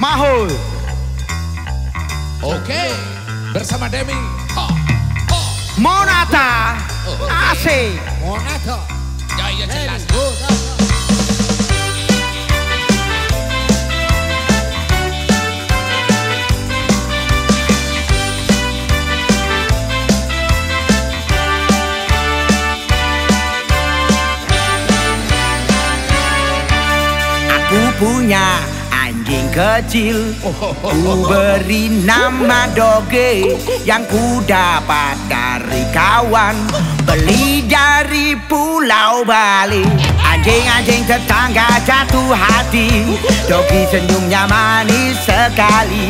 Mahul. Oke, bersama Demi. Ha, ha. Monata. Asik. Monata. Ya, ya jelas. Aku punya anjing kecil Ku beri nama Doge Yang ku dapat dari kawan. Beli dari Pulau Bali. Anjing-anjing tetangga jatuh hati. Dogi senyumnya manis sekali.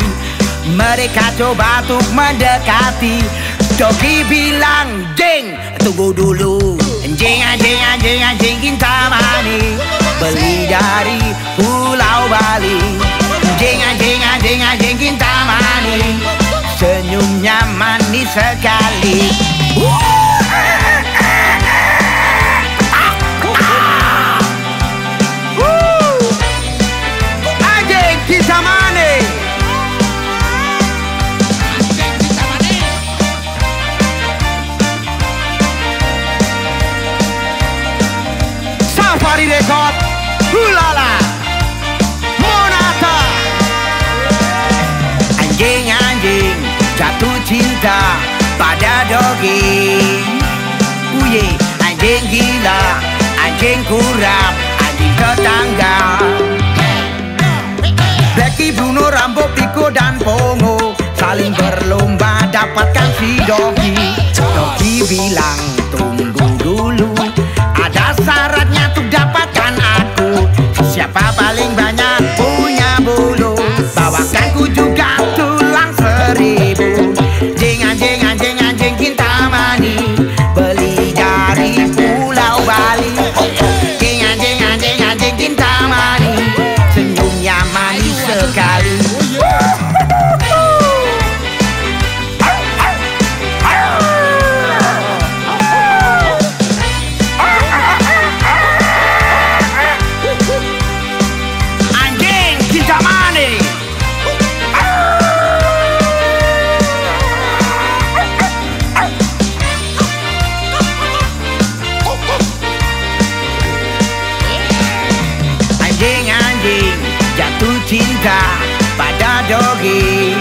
Mereka coba untuk mendekati. Dogi bilang, Jeng, tunggu dulu. Anjing, anjing, anjing, anjing Kintamani Beli dari Pulau Bali Anjing, anjing, anjing, anjing Kintamani Senyumnya manis sekali. Safari Record pada dogi Uye anjing gila Anjing kurap Anjing tetangga Anjing-anjing jatuh cinta pada dogi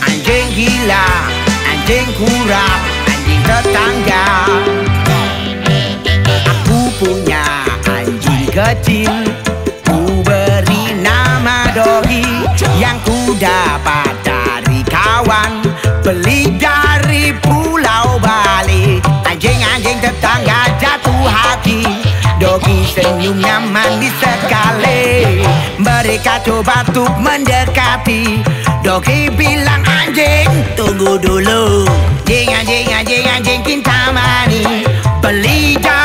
Anjing gila, anjing kurap, anjing tetangga. Aku punya anjing kecil Ku beri nama dogi Yang ku dapat dari kawan Beli Dogi senyumnya manis sekali. Mereka coba untuk mendekati. Dogi bilang anjing tunggu dulu. Jing anjing anjing anjing kintamani Beli dari